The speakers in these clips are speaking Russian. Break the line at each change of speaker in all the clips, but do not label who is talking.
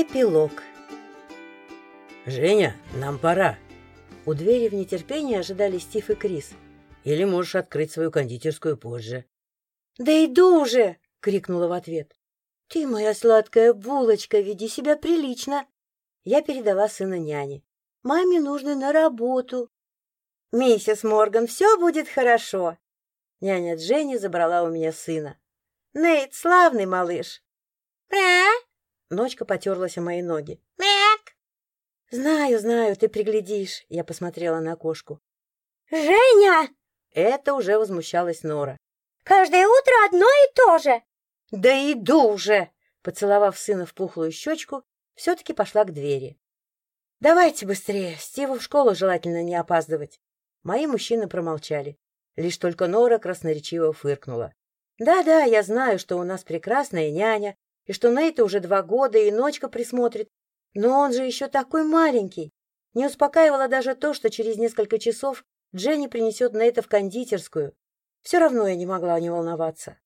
Эпилог
«Женя, нам пора.
У двери в нетерпении ожидали Стив и Крис.
Или можешь открыть свою кондитерскую позже».
«Да иду уже!» — крикнула в ответ. «Ты, моя сладкая булочка, веди себя прилично!» Я передала сына няне. «Маме нужно на работу». «Миссис Морган, все будет хорошо!» Няня Дженни забрала у меня сына. «Нейт, славный малыш!» «Мя!» Ночка потерлась о мои ноги. «Мяк!» «Знаю, знаю, ты приглядишь», — я посмотрела на кошку.
«Женя!»
Это уже возмущалась Нора.
«Каждое утро одно и то же!»
«Да иду уже!» Поцеловав сына в пухлую щечку, все-таки пошла к двери. «Давайте быстрее, Стиву в школу желательно не опаздывать». Мои мужчины промолчали. Лишь только Нора красноречиво фыркнула. «Да-да, я знаю, что у нас прекрасная няня, и что Нейта уже два года и ночка присмотрит. Но он же еще такой маленький. Не успокаивало даже то, что через несколько часов Дженни принесет Нейта в кондитерскую. Все равно я не могла не волноваться.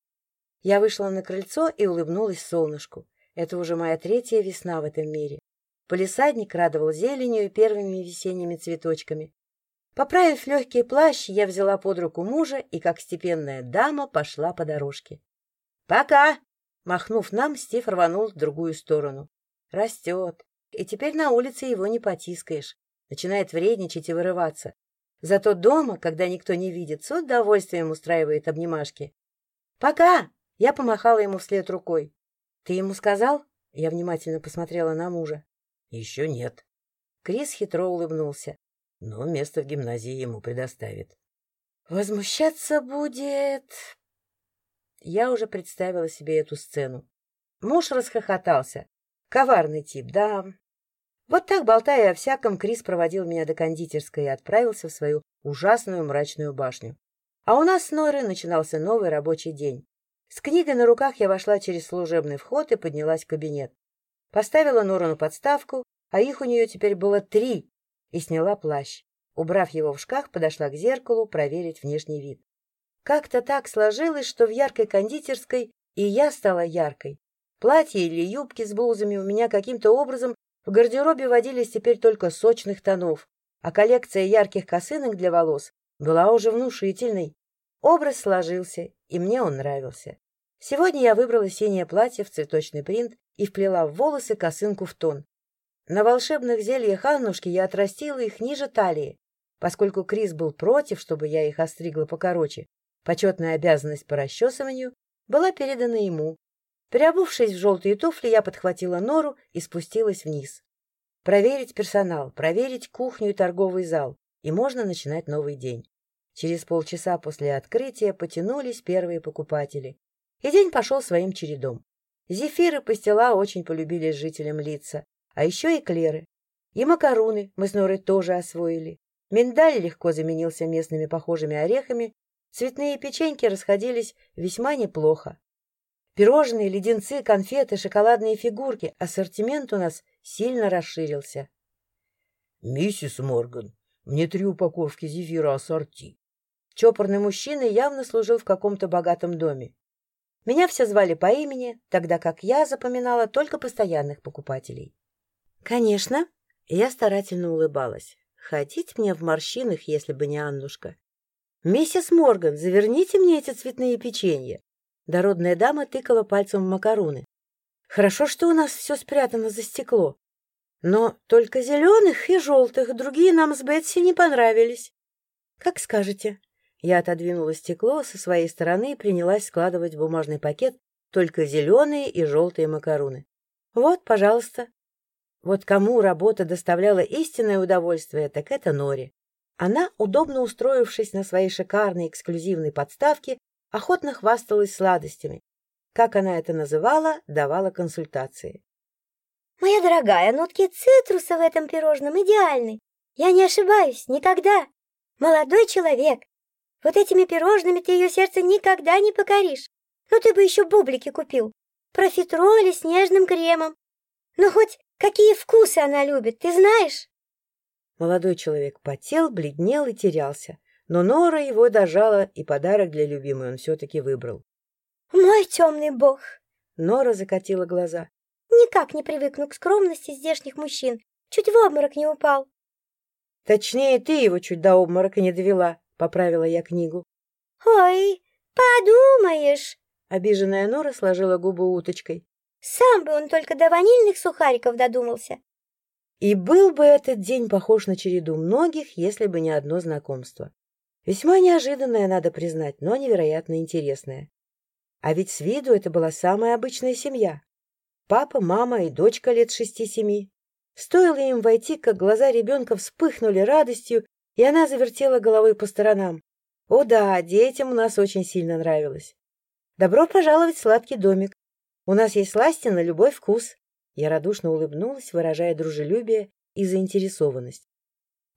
Я вышла на крыльцо и улыбнулась солнышку. Это уже моя третья весна в этом мире. Полисадник радовал зеленью и первыми весенними цветочками. Поправив легкий плащ, я взяла под руку мужа и, как степенная дама, пошла по дорожке. «Пока!» Махнув нам, Стив рванул в другую сторону. Растет. И теперь на улице его не потискаешь. Начинает вредничать и вырываться. Зато дома, когда никто не видит, с удовольствием устраивает обнимашки. «Пока!» — я помахала ему вслед рукой. «Ты ему сказал?» — я внимательно посмотрела на мужа.
«Еще нет».
Крис хитро улыбнулся.
«Но место в гимназии ему предоставит».
«Возмущаться будет...» Я уже представила себе эту сцену. Муж расхохотался. Коварный тип, да. Вот так, болтая о всяком, Крис проводил меня до кондитерской и отправился в свою ужасную мрачную башню. А у нас с Норой начинался новый рабочий день. С книгой на руках я вошла через служебный вход и поднялась в кабинет. Поставила Нору на подставку, а их у нее теперь было три, и сняла плащ. Убрав его в шкаф, подошла к зеркалу проверить внешний вид. Как-то так сложилось, что в яркой кондитерской и я стала яркой. Платья или юбки с блузами у меня каким-то образом в гардеробе водились теперь только сочных тонов, а коллекция ярких косынок для волос была уже внушительной. Образ сложился, и мне он нравился. Сегодня я выбрала синее платье в цветочный принт и вплела в волосы косынку в тон. На волшебных зельях Аннушки я отрастила их ниже талии, поскольку Крис был против, чтобы я их остригла покороче. Почетная обязанность по расчесыванию была передана ему. Переобувшись в желтые туфли, я подхватила нору и спустилась вниз. Проверить персонал, проверить кухню и торговый зал, и можно начинать новый день. Через полчаса после открытия потянулись первые покупатели. И день пошел своим чередом. Зефиры пастила очень полюбились жителям лица, а еще и клеры. И макаруны мы с Норой тоже освоили. Миндаль легко заменился местными похожими орехами, Цветные печеньки расходились весьма неплохо. Пирожные, леденцы, конфеты, шоколадные фигурки. Ассортимент у нас сильно расширился.
— Миссис Морган, мне три упаковки зефира ассорти.
Чопорный мужчина явно служил в каком-то богатом доме. Меня все звали по имени, тогда как я запоминала только постоянных покупателей. — Конечно. Я старательно улыбалась. Ходить мне в морщинах, если бы не Аннушка. «Миссис Морган, заверните мне эти цветные печенья!» Дородная дама тыкала пальцем в макаруны. «Хорошо, что у нас все спрятано за стекло. Но только зеленых и желтых, другие нам с Бетси не понравились». «Как скажете». Я отодвинула стекло со своей стороны и принялась складывать в бумажный пакет только зеленые и желтые макаруны. «Вот, пожалуйста». Вот кому работа доставляла истинное удовольствие, так это Нори. Она, удобно устроившись на своей шикарной эксклюзивной подставке, охотно хвасталась сладостями. Как она это называла, давала консультации.
«Моя дорогая, нотки цитруса в этом пирожном идеальны. Я не ошибаюсь, никогда. Молодой человек, вот этими пирожными ты ее сердце никогда не покоришь. Ну ты бы еще бублики купил. Профитроли с нежным кремом. Ну хоть какие вкусы она любит, ты знаешь?»
Молодой человек потел, бледнел и терялся. Но Нора его дожала, и подарок для любимой он все-таки выбрал.
«Мой темный бог!»
Нора закатила глаза.
Никак не привыкну к скромности здешних мужчин. Чуть в обморок не упал.
Точнее, ты его чуть до обморока не довела, поправила я книгу.
Ой, подумаешь.
Обиженная Нора сложила губы уточкой.
Сам бы он только до ванильных сухариков додумался.
И был бы этот день похож на череду многих, если бы не одно знакомство. Весьма неожиданное, надо признать, но невероятно интересное. А ведь с виду это была самая обычная семья. Папа, мама и дочка лет шести-семи. Стоило им войти, как глаза ребенка вспыхнули радостью, и она завертела головой по сторонам. О да, детям у нас очень сильно нравилось. Добро пожаловать в сладкий домик. У нас есть сласти на любой вкус. Я радушно улыбнулась, выражая дружелюбие и заинтересованность.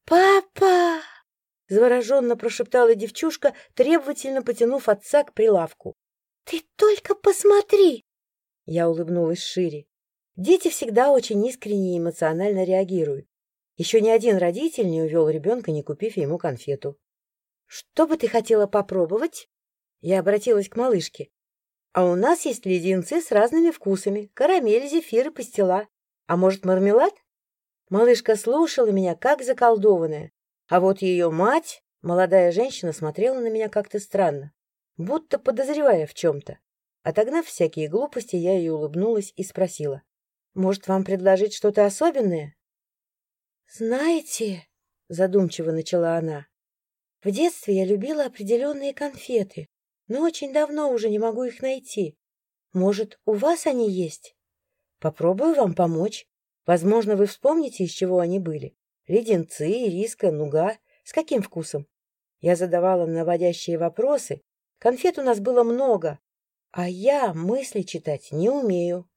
«Папа!» — завороженно прошептала девчушка, требовательно потянув отца к прилавку. «Ты только посмотри!» Я улыбнулась шире. Дети всегда очень искренне и эмоционально реагируют. Еще ни один родитель не увел ребенка, не купив ему конфету. «Что бы ты хотела попробовать?» Я обратилась к малышке. А у нас есть леденцы с разными вкусами. Карамель, зефир и пастила. А может, мармелад? Малышка слушала меня, как заколдованная. А вот ее мать, молодая женщина, смотрела на меня как-то странно, будто подозревая в чем-то. Отогнав всякие глупости, я ей улыбнулась и спросила. «Может, вам предложить что-то особенное?» «Знаете...» — задумчиво начала она. «В детстве я любила определенные конфеты но очень давно уже не могу их найти. Может, у вас они есть? Попробую вам помочь. Возможно, вы вспомните, из чего они были. Леденцы, риска, нуга. С каким вкусом? Я задавала наводящие вопросы. Конфет у нас было много, а я мысли читать не умею.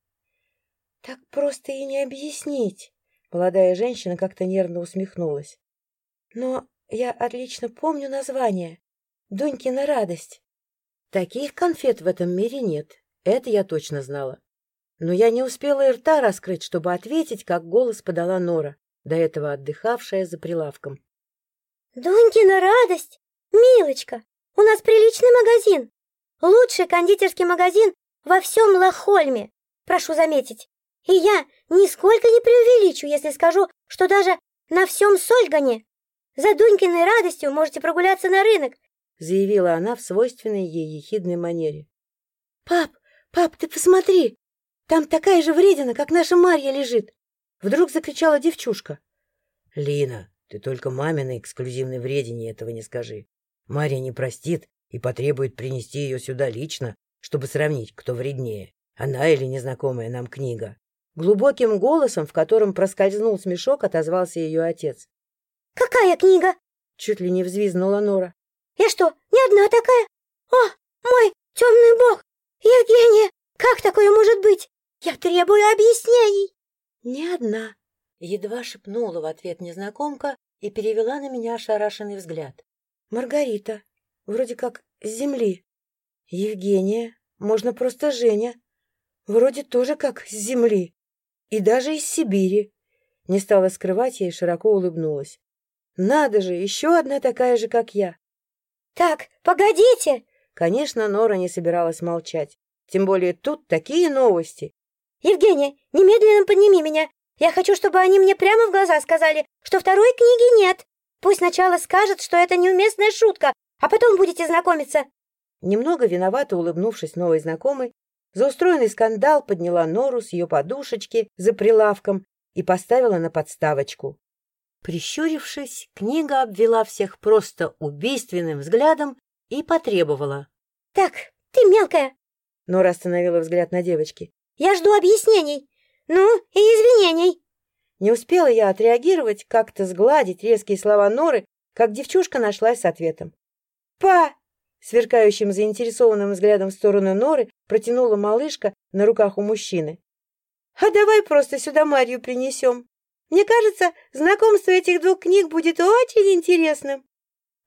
Так просто и не объяснить. Молодая женщина как-то нервно усмехнулась. Но я отлично помню название. Дунькина радость. Таких конфет в этом мире нет, это я точно знала. Но я не успела и рта раскрыть, чтобы ответить, как голос подала Нора, до этого отдыхавшая за прилавком.
— Дунькина радость! Милочка, у нас приличный магазин. Лучший кондитерский магазин во всем Лохольме, прошу заметить. И я нисколько не преувеличу, если скажу, что даже на всем Сольгане. За Дунькиной радостью можете прогуляться на рынок —
заявила она в свойственной ей ехидной манере. — Пап, пап, ты посмотри! Там такая же вредина, как наша Марья лежит! Вдруг закричала девчушка.
— Лина, ты только маминой эксклюзивной вредине этого не скажи. Марья не простит и потребует принести ее сюда лично, чтобы сравнить, кто вреднее, она или незнакомая нам книга.
Глубоким голосом, в котором проскользнул смешок, отозвался ее отец.
— Какая книга?
— чуть ли не взвизгнула Нора.
Я что, не одна такая? О, мой темный бог! Евгения, как такое может быть? Я требую объяснений!»
«Не одна!» — едва шепнула в ответ незнакомка и перевела на меня ошарашенный взгляд. «Маргарита, вроде как с земли. Евгения, можно просто Женя. Вроде тоже как с земли. И даже из Сибири». Не стала скрывать я и широко улыбнулась. «Надо же, еще одна такая же, как я.
«Так, погодите!»
Конечно, Нора не собиралась молчать. Тем более тут такие новости.
«Евгения, немедленно подними меня. Я хочу, чтобы они мне прямо в глаза сказали, что второй книги нет. Пусть сначала скажут, что это неуместная шутка, а потом будете знакомиться».
Немного виновато улыбнувшись новой знакомой, за устроенный скандал подняла Нору с ее подушечки за прилавком и поставила на подставочку. Прищурившись, книга обвела всех просто убийственным взглядом и потребовала.
— Так, ты мелкая.
Нора остановила взгляд на девочки.
— Я жду объяснений. Ну, и извинений.
Не успела я отреагировать, как-то сгладить резкие слова Норы, как девчушка нашлась с ответом. «Па!» — сверкающим заинтересованным взглядом в сторону Норы протянула малышка на руках у мужчины. «А давай просто сюда Марью принесем!» Мне кажется, знакомство этих двух книг будет очень интересным.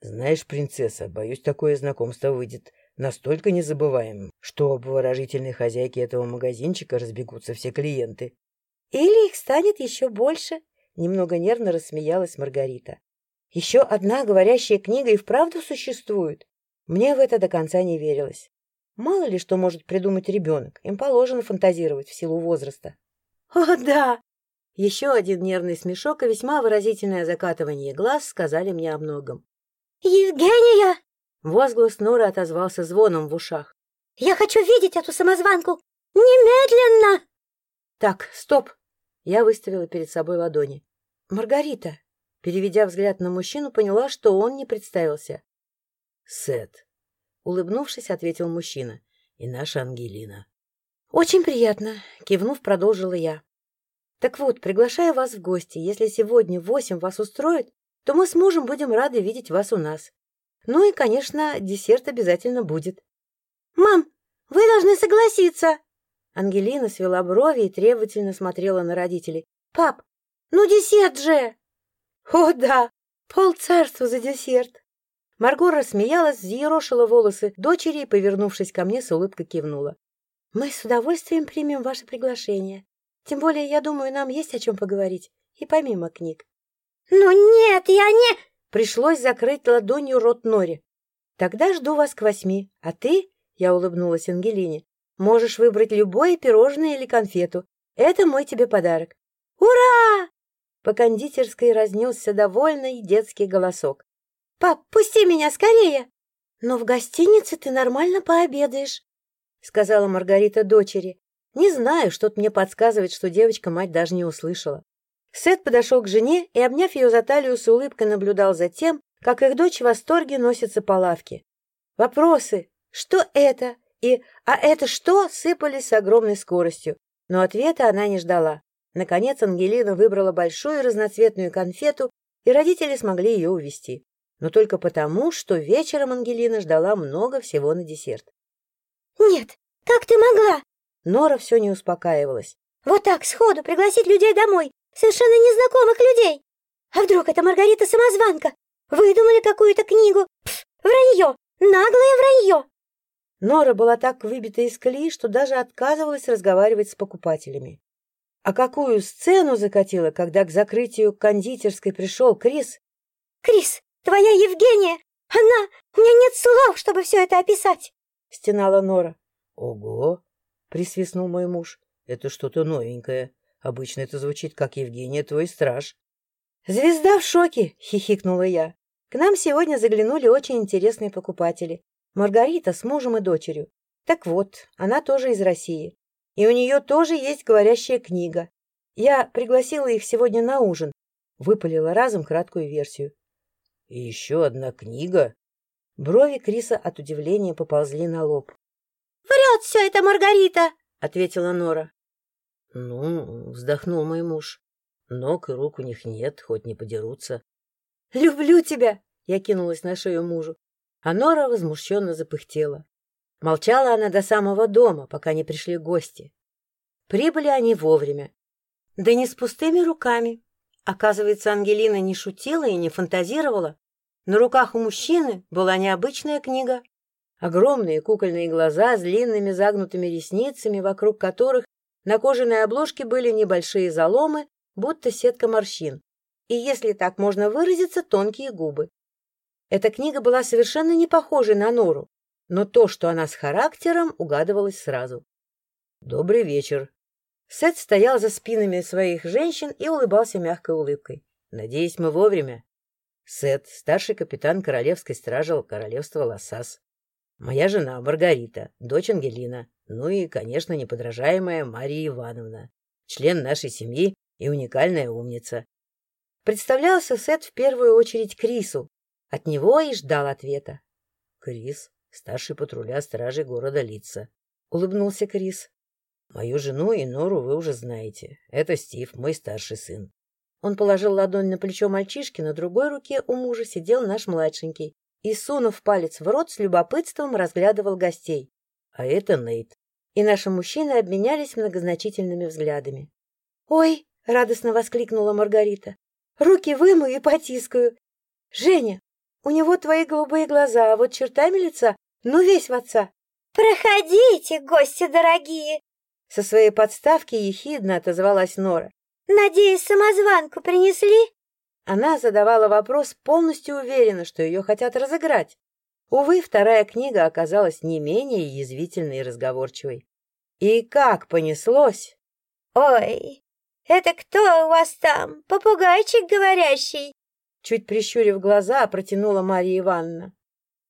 Знаешь, принцесса, боюсь, такое знакомство выйдет настолько незабываемым, что об выражительной хозяйке этого магазинчика разбегутся все клиенты.
Или их станет еще больше, немного нервно рассмеялась Маргарита. Еще одна говорящая книга и вправду существует. Мне в это до конца не верилось. Мало ли что может придумать ребенок, им положено фантазировать в силу возраста. О, да! Еще один нервный смешок и весьма выразительное закатывание глаз сказали мне о многом.
Евгения!
Возглас Норы отозвался звоном в ушах.
Я хочу видеть эту самозванку! Немедленно!
Так, стоп! Я выставила перед собой ладони. Маргарита! Переведя взгляд на мужчину, поняла, что он не представился.
Сет. Улыбнувшись, ответил мужчина. И наша Ангелина.
Очень приятно, кивнув, продолжила я. Так вот, приглашаю вас в гости. Если сегодня восемь вас устроит, то мы с мужем будем рады видеть вас у нас. Ну и, конечно, десерт обязательно будет. Мам, вы должны согласиться. Ангелина свела брови и требовательно смотрела на родителей. Пап, ну десерт же! О, да, полцарства за десерт. Марго рассмеялась, взъерошила волосы дочери и, повернувшись ко мне, с улыбкой кивнула. Мы с удовольствием примем ваше приглашение. Тем более, я думаю, нам есть о чем поговорить. И помимо книг.
Ну нет, я не...
Пришлось закрыть ладонью рот Нори. Тогда жду вас к восьми. А ты, я улыбнулась Ангелине, можешь выбрать любое пирожное или конфету. Это мой тебе подарок. Ура! По кондитерской разнесся довольный детский голосок. «Пап, пусти меня скорее!» «Но в гостинице ты нормально пообедаешь», — сказала Маргарита дочери. Не знаю, что-то мне подсказывает, что девочка мать даже не услышала. Сет подошел к жене и, обняв ее за талию, с улыбкой наблюдал за тем, как их дочь в восторге носится по лавке. Вопросы «Что это?» и «А это что?» сыпались с огромной скоростью, но ответа она не ждала. Наконец Ангелина выбрала большую разноцветную конфету, и родители смогли ее увести. Но только потому, что вечером Ангелина ждала много всего на десерт.
«Нет, как ты могла?»
Нора все не успокаивалась.
«Вот так, сходу, пригласить людей домой, совершенно незнакомых людей! А вдруг это Маргарита самозванка? Выдумали какую-то книгу? Пф, вранье! Наглое вранье!»
Нора была так выбита из колеи, что даже отказывалась разговаривать с покупателями. А какую сцену закатила, когда к закрытию кондитерской пришел Крис?
«Крис, твоя Евгения! Она... У меня нет слов, чтобы все это описать!»
— стенала Нора.
«Ого!» — присвистнул мой муж. «Это что-то новенькое. Обычно это звучит как Евгения, твой страж».
«Звезда в шоке!» — хихикнула я. «К нам сегодня заглянули очень интересные покупатели. Маргарита с мужем и дочерью. Так вот, она тоже из России. И у нее тоже есть говорящая книга. Я пригласила их сегодня на ужин. Выпалила разом краткую версию.
— И еще одна книга?
Брови Криса от удивления поползли на лоб.
— Врет все это Маргарита!
— ответила Нора.
— Ну, вздохнул мой муж. Ног и рук у них нет, хоть не подерутся.
— Люблю тебя! — я кинулась на шею мужу. А Нора возмущенно запыхтела. Молчала она до самого дома, пока не пришли гости. Прибыли они вовремя. Да не с пустыми руками. Оказывается, Ангелина не шутила и не фантазировала. На руках у мужчины была необычная книга. Огромные кукольные глаза с длинными загнутыми ресницами, вокруг которых на кожаной обложке были небольшие заломы, будто сетка морщин. И, если так можно выразиться, тонкие губы. Эта книга была совершенно не похожей на Нору но то, что она с характером, угадывалось сразу.
«Добрый вечер».
Сет стоял за спинами своих женщин и улыбался мягкой улыбкой.
«Надеюсь, мы вовремя?» Сет, старший капитан королевской стражи королевства Лассас. Моя жена Маргарита, дочь Ангелина, ну и, конечно, неподражаемая Мария Ивановна, член нашей семьи и уникальная умница.
Представлялся Сет в первую очередь Крису. От него и ждал ответа.
Крис, старший патруля стражей города Лица.
Улыбнулся Крис.
Мою жену и Нору вы уже знаете. Это Стив, мой старший сын.
Он положил ладонь на плечо мальчишки, на другой руке у мужа сидел наш младшенький и, сунув палец в рот, с любопытством разглядывал гостей.
А это Нейт.
И наши мужчины обменялись многозначительными взглядами. «Ой!» — радостно воскликнула Маргарита. «Руки выму и потискаю. Женя, у него твои голубые глаза, а вот чертами лица, ну, весь в отца.
«Проходите, гости дорогие!»
Со своей подставки ехидно отозвалась Нора.
«Надеюсь, самозванку принесли?»
Она задавала вопрос, полностью уверена, что ее хотят разыграть. Увы, вторая книга оказалась не менее язвительной и разговорчивой. И как понеслось!
«Ой, Это кто у вас там? Попугайчик говорящий?»
Чуть прищурив глаза, протянула Мария Ивановна.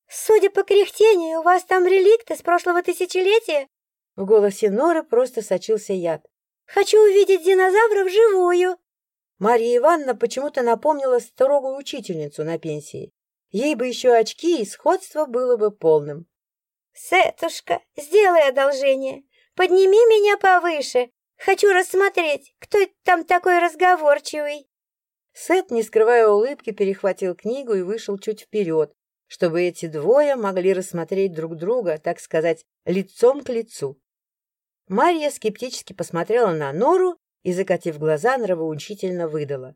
«Судя по кряхтению, у вас там реликты с прошлого тысячелетия?»
В голосе Норы просто сочился яд.
«Хочу увидеть динозавра вживую!»
Мария Ивановна почему-то напомнила строгую учительницу на пенсии. Ей бы еще очки, и сходство было бы полным.
«Сетушка, сделай одолжение. Подними меня повыше. Хочу рассмотреть, кто там такой разговорчивый».
Сет, не скрывая улыбки, перехватил книгу и вышел чуть вперед, чтобы эти двое могли рассмотреть друг друга, так сказать, лицом к лицу. Марья скептически посмотрела на Нору и, закатив глаза, нравоучительно выдала.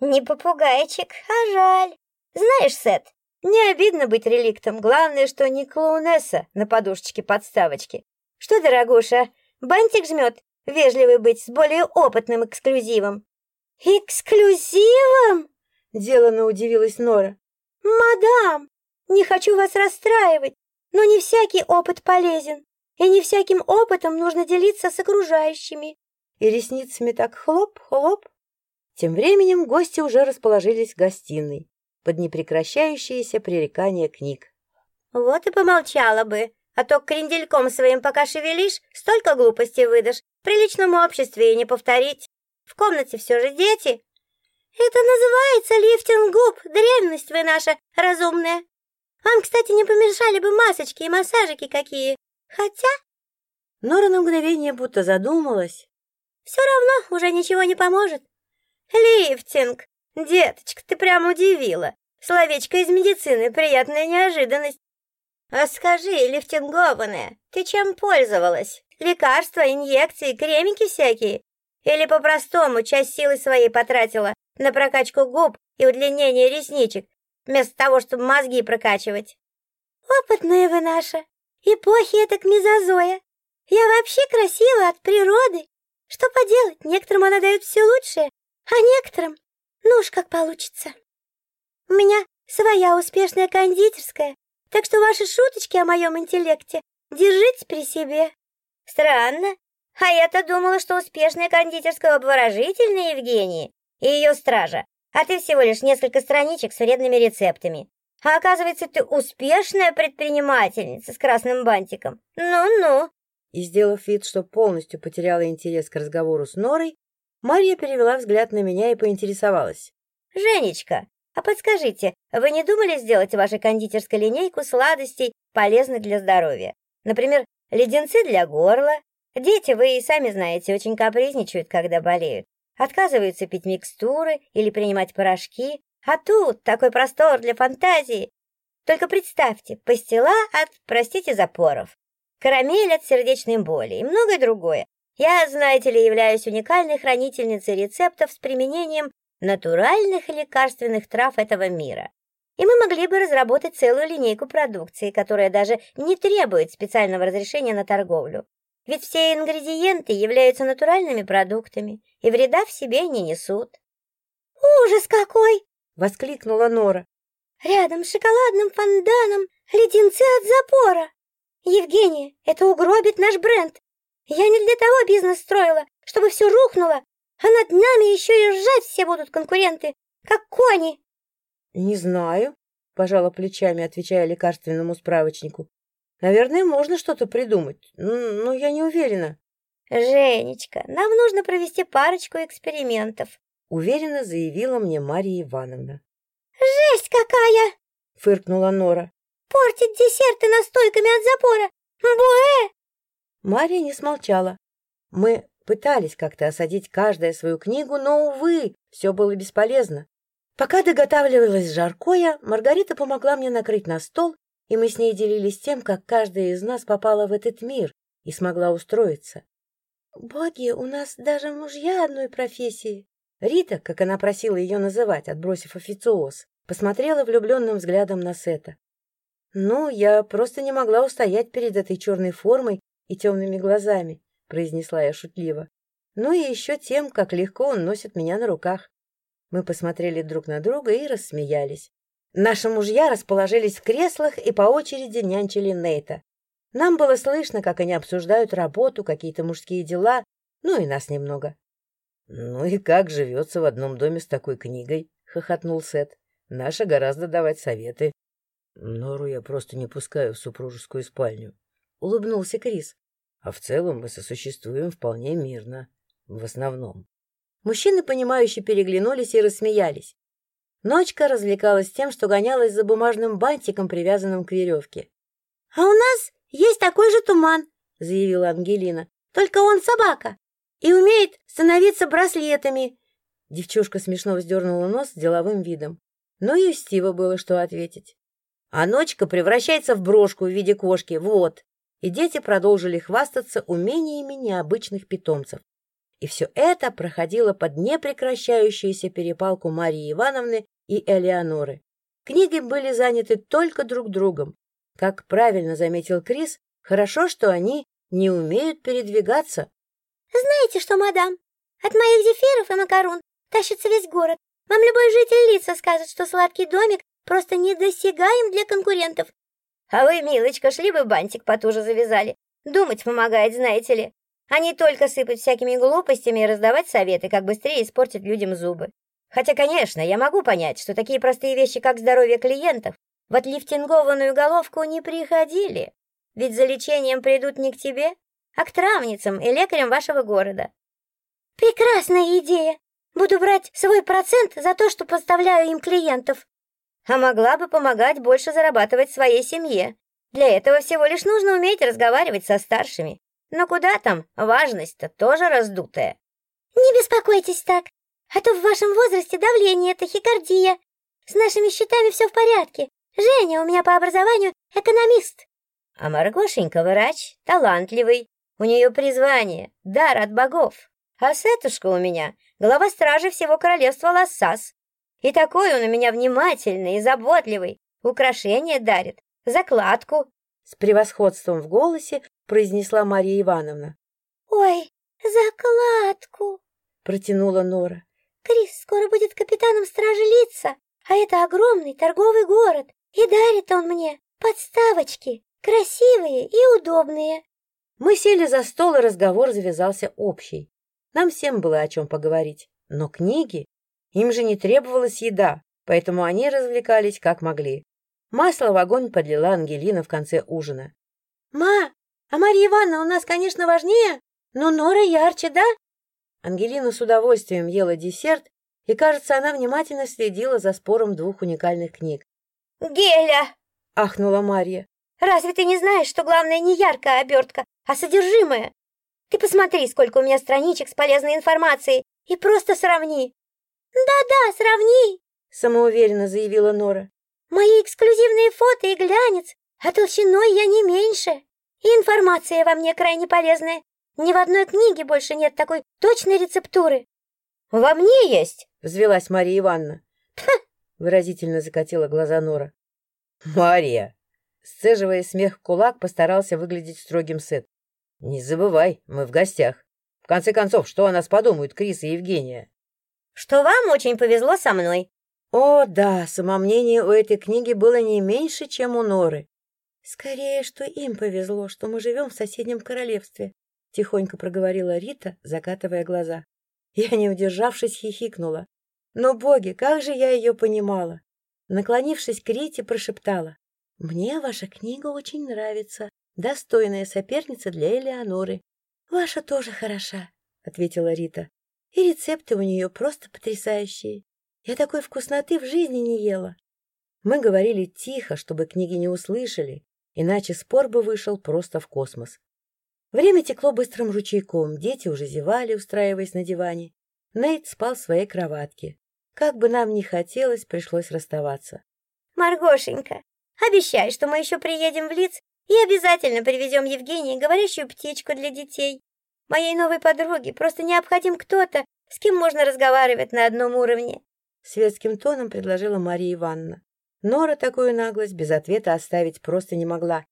«Не попугайчик, а жаль. Знаешь, Сет, не обидно быть реликтом, главное, что не клоунесса на подушечке-подставочке. Что, дорогуша, бантик жмет? Вежливый быть с более опытным эксклюзивом». «Эксклюзивом?» — делано удивилась Нора. «Мадам, не хочу вас расстраивать, но не всякий опыт полезен, и не всяким опытом нужно делиться с окружающими».
И ресницами так хлоп-хлоп. Тем временем гости уже расположились в гостиной под непрекращающееся пререкание книг.
«Вот и помолчала бы, а то крендельком своим пока шевелишь, столько глупостей выдашь, в приличном обществе и не повторить. В комнате все же дети. Это называется лифтинг губ, древность вы наша разумная. Вам, кстати, не помешали бы масочки и массажики какие. Хотя...»
Нора на мгновение будто задумалась.
«Все равно уже ничего не поможет. Лифтинг. Деточка, ты прям удивила. Словечко из медицины, приятная неожиданность. А скажи, лифтингованная, ты чем пользовалась? Лекарства, инъекции, кремики всякие? Или по-простому часть силы своей потратила на прокачку губ и удлинение ресничек, вместо того, чтобы мозги прокачивать? Опытная вы наша. Эпохи это к мезозоя. Я вообще красива от природы. Что поделать, некоторым она дает все лучшее, а некоторым, ну уж как получится. У меня своя успешная кондитерская, так что ваши шуточки о моем интеллекте держите при себе. Странно, а я-то думала, что успешная кондитерская обворожительная Евгения и ее стража, а ты всего лишь несколько страничек с вредными рецептами. А оказывается, ты успешная предпринимательница с красным бантиком. Ну-ну.
И, сделав вид, что полностью потеряла интерес к разговору с Норой, Марья перевела взгляд на меня и поинтересовалась.
«Женечка, а подскажите, вы не думали сделать вашей кондитерской линейку сладостей, полезных для здоровья? Например, леденцы для горла, Дети, вы и сами знаете, очень капризничают, когда болеют. Отказываются пить микстуры или принимать порошки. А тут такой простор для фантазии. Только представьте, пастила от, простите, запоров, карамель от сердечной боли и многое другое. Я, знаете ли, являюсь уникальной хранительницей рецептов с применением натуральных и лекарственных трав этого мира. И мы могли бы разработать целую линейку продукции, которая даже не требует специального разрешения на торговлю. Ведь все ингредиенты являются натуральными продуктами и вреда в себе не несут. «Ужас какой!» — воскликнула Нора. «Рядом с шоколадным фонданом леденцы от запора! Евгения, это угробит наш бренд! Я не для того бизнес строила, чтобы все рухнуло, а над нами еще и ржать все будут конкуренты, как кони!»
«Не знаю», — пожала плечами, отвечая лекарственному справочнику. Наверное, можно что-то придумать, но я не уверена.
Женечка, нам нужно провести парочку экспериментов,
уверенно заявила мне Мария Ивановна.
Жесть какая!
фыркнула Нора.
Портить десерты настойками от запора. Буэ!
Мария не смолчала. Мы пытались как-то осадить каждая свою книгу, но, увы, все было бесполезно. Пока доготавливалось жаркое, Маргарита помогла мне накрыть на стол и мы с ней делились тем, как каждая из нас попала в этот мир и смогла устроиться. «Боги, у нас даже мужья одной профессии!» Рита, как она просила ее называть, отбросив официоз, посмотрела влюбленным взглядом на Сета. «Ну, я просто не могла устоять перед этой черной формой и темными глазами», — произнесла я шутливо. «Ну и еще тем, как легко он носит меня на руках». Мы посмотрели друг на друга и рассмеялись. Наши мужья расположились в креслах и по очереди нянчили Нейта. Нам было слышно, как они обсуждают работу, какие-то мужские дела, ну и нас немного.
Ну и как живется в одном доме с такой книгой? хохотнул Сет. Наша гораздо давать советы. Нору я просто не пускаю в супружескую спальню. Улыбнулся Крис. А в целом мы сосуществуем вполне мирно. В основном.
Мужчины, понимающе переглянулись и рассмеялись. Ночка развлекалась тем, что гонялась за бумажным бантиком, привязанным к веревке. — А у нас есть такой же туман, — заявила Ангелина. — Только он собака и умеет становиться браслетами. Девчушка смешно вздернула нос с деловым видом. Но и у Стива было что ответить. А ночка превращается в брошку в виде кошки, вот. И дети продолжили хвастаться умениями необычных питомцев. И все это проходило под непрекращающуюся перепалку Марии Ивановны и Элеоноры. Книги были заняты только друг другом. Как правильно заметил Крис, хорошо, что они не умеют передвигаться.
«Знаете что, мадам, от моих зефиров и макарон тащится весь город. Вам любой житель лица скажет, что сладкий домик просто недосягаем для конкурентов. А вы, милочка, шли бы бантик потуже завязали. Думать помогает, знаете ли. А не только сыпать всякими глупостями и раздавать советы, как быстрее испортить людям зубы. Хотя, конечно, я могу понять, что такие простые вещи, как здоровье клиентов, в отлифтингованную головку не приходили. Ведь за лечением придут не к тебе, а к травницам и лекарям вашего города. Прекрасная идея! Буду брать свой процент за то, что поставляю им клиентов. А могла бы помогать больше зарабатывать своей семье. Для этого всего лишь нужно уметь разговаривать со старшими. Но куда там, важность-то тоже раздутая. Не беспокойтесь так, а то в вашем возрасте давление, тахикардия. С нашими счетами все в порядке. Женя у меня по образованию экономист. А Маргошенька врач, талантливый. У нее призвание, дар от богов. А Сетушка у меня глава стражи всего королевства Лассас. И такой он у меня внимательный и заботливый, украшения дарит, закладку.
С превосходством в голосе произнесла Мария Ивановна.
«Ой, закладку!»
— протянула Нора.
«Крис скоро будет капитаном стражи лица, а это огромный торговый город, и дарит он мне подставочки, красивые и удобные».
Мы сели за стол, и разговор завязался общий. Нам всем было о чем поговорить. Но книги? Им же не требовалась еда, поэтому они развлекались как могли. Масло в огонь подлила Ангелина в конце ужина. «Ма, а Марья Ивановна у нас, конечно, важнее, но Нора ярче, да?» Ангелина с удовольствием ела десерт, и, кажется, она внимательно следила за спором двух уникальных книг.
«Геля!»
— ахнула Марья.
«Разве ты не знаешь, что главное не яркая обертка, а содержимое? Ты посмотри, сколько у меня страничек с полезной информацией, и просто сравни. Да-да, сравни,
самоуверенно заявила Нора.
Мои эксклюзивные фото и глянец, а толщиной я не меньше. И информация во мне крайне полезная. Ни в одной книге больше нет такой точной рецептуры.
Во мне есть, взвелась Мария Ивановна. выразительно закатила глаза Нора. Мария, сцеживая смех в кулак, постарался выглядеть строгим Сет. Не забывай, мы в гостях. В конце концов, что о нас подумают Крис и Евгения?
Что вам очень повезло со мной.
О, да, самомнение у этой книги было не меньше, чем у Норы. Скорее, что им повезло, что мы живем в соседнем королевстве, тихонько проговорила Рита, закатывая глаза. Я, не удержавшись, хихикнула. Но, боги, как же я ее понимала! Наклонившись к Рите, прошептала. «Мне ваша книга очень нравится достойная соперница для Элеоноры. — Ваша тоже хороша, — ответила Рита. — И рецепты у нее просто потрясающие. Я такой вкусноты в жизни не ела. Мы говорили тихо, чтобы книги не услышали, иначе спор бы вышел просто в космос. Время текло быстрым ручейком, дети уже зевали, устраиваясь на диване. Нейт спал в своей кроватке. Как бы нам ни хотелось, пришлось расставаться.
— Маргошенька, обещай, что мы еще приедем в Лиц и обязательно привезем Евгении говорящую птичку для детей. Моей новой подруге просто необходим кто-то, с кем можно разговаривать на одном уровне.
Светским тоном предложила Мария Ивановна. Нора такую наглость без ответа оставить просто не могла.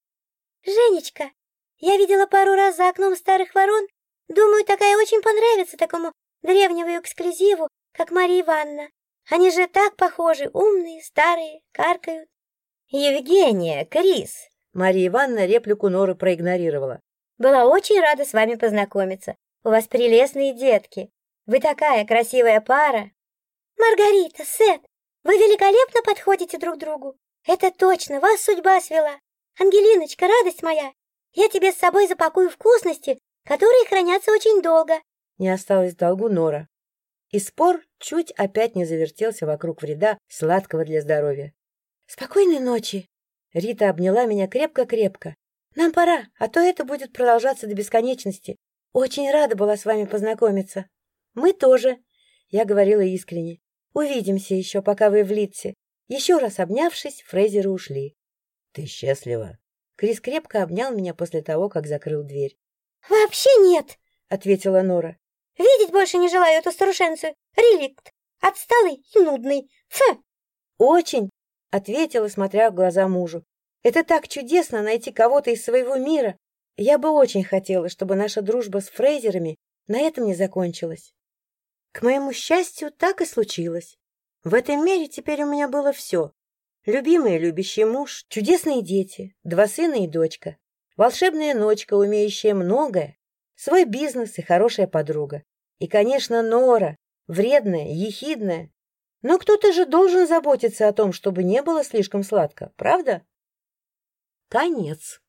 «Женечка, я видела пару раз за окном старых ворон. Думаю, такая очень понравится такому древнему эксклюзиву, как Мария Ивановна. Они же так похожи, умные, старые, каркают».
«Евгения, Крис, Мария Ивановна реплику Норы проигнорировала.
«Была очень рада с вами познакомиться. У вас прелестные детки. Вы такая красивая пара. Маргарита, Сет, вы великолепно подходите друг другу. Это точно, вас судьба свела. Ангелиночка, радость моя, я тебе с собой запакую вкусности, которые хранятся очень долго.
Не осталось в долгу Нора. И спор чуть опять не завертелся вокруг вреда сладкого для здоровья. «Спокойной ночи!» Рита обняла меня крепко-крепко. «Нам пора, а то это будет продолжаться до бесконечности. Очень рада была с вами познакомиться». «Мы тоже», — я говорила искренне. «Увидимся еще, пока вы в Литсе». Еще раз обнявшись, Фрейзеры ушли.
«Ты счастлива?»
Крис крепко обнял меня после того, как закрыл дверь.
«Вообще нет», —
ответила Нора.
«Видеть больше не желаю эту старушенцию. Реликт. Отсталый и нудный. Фу!»
«Очень», — ответила, смотря в глаза мужу. «Это так чудесно найти кого-то из своего мира. Я бы очень хотела, чтобы наша дружба с Фрейзерами на этом не закончилась». К моему счастью, так и случилось. В этом мире теперь у меня было все. Любимый и любящий муж, чудесные дети, два сына и дочка, волшебная ночка, умеющая многое, свой бизнес и хорошая подруга. И, конечно, Нора, вредная, ехидная. Но кто-то же должен заботиться о том, чтобы не было слишком сладко, правда? Конец.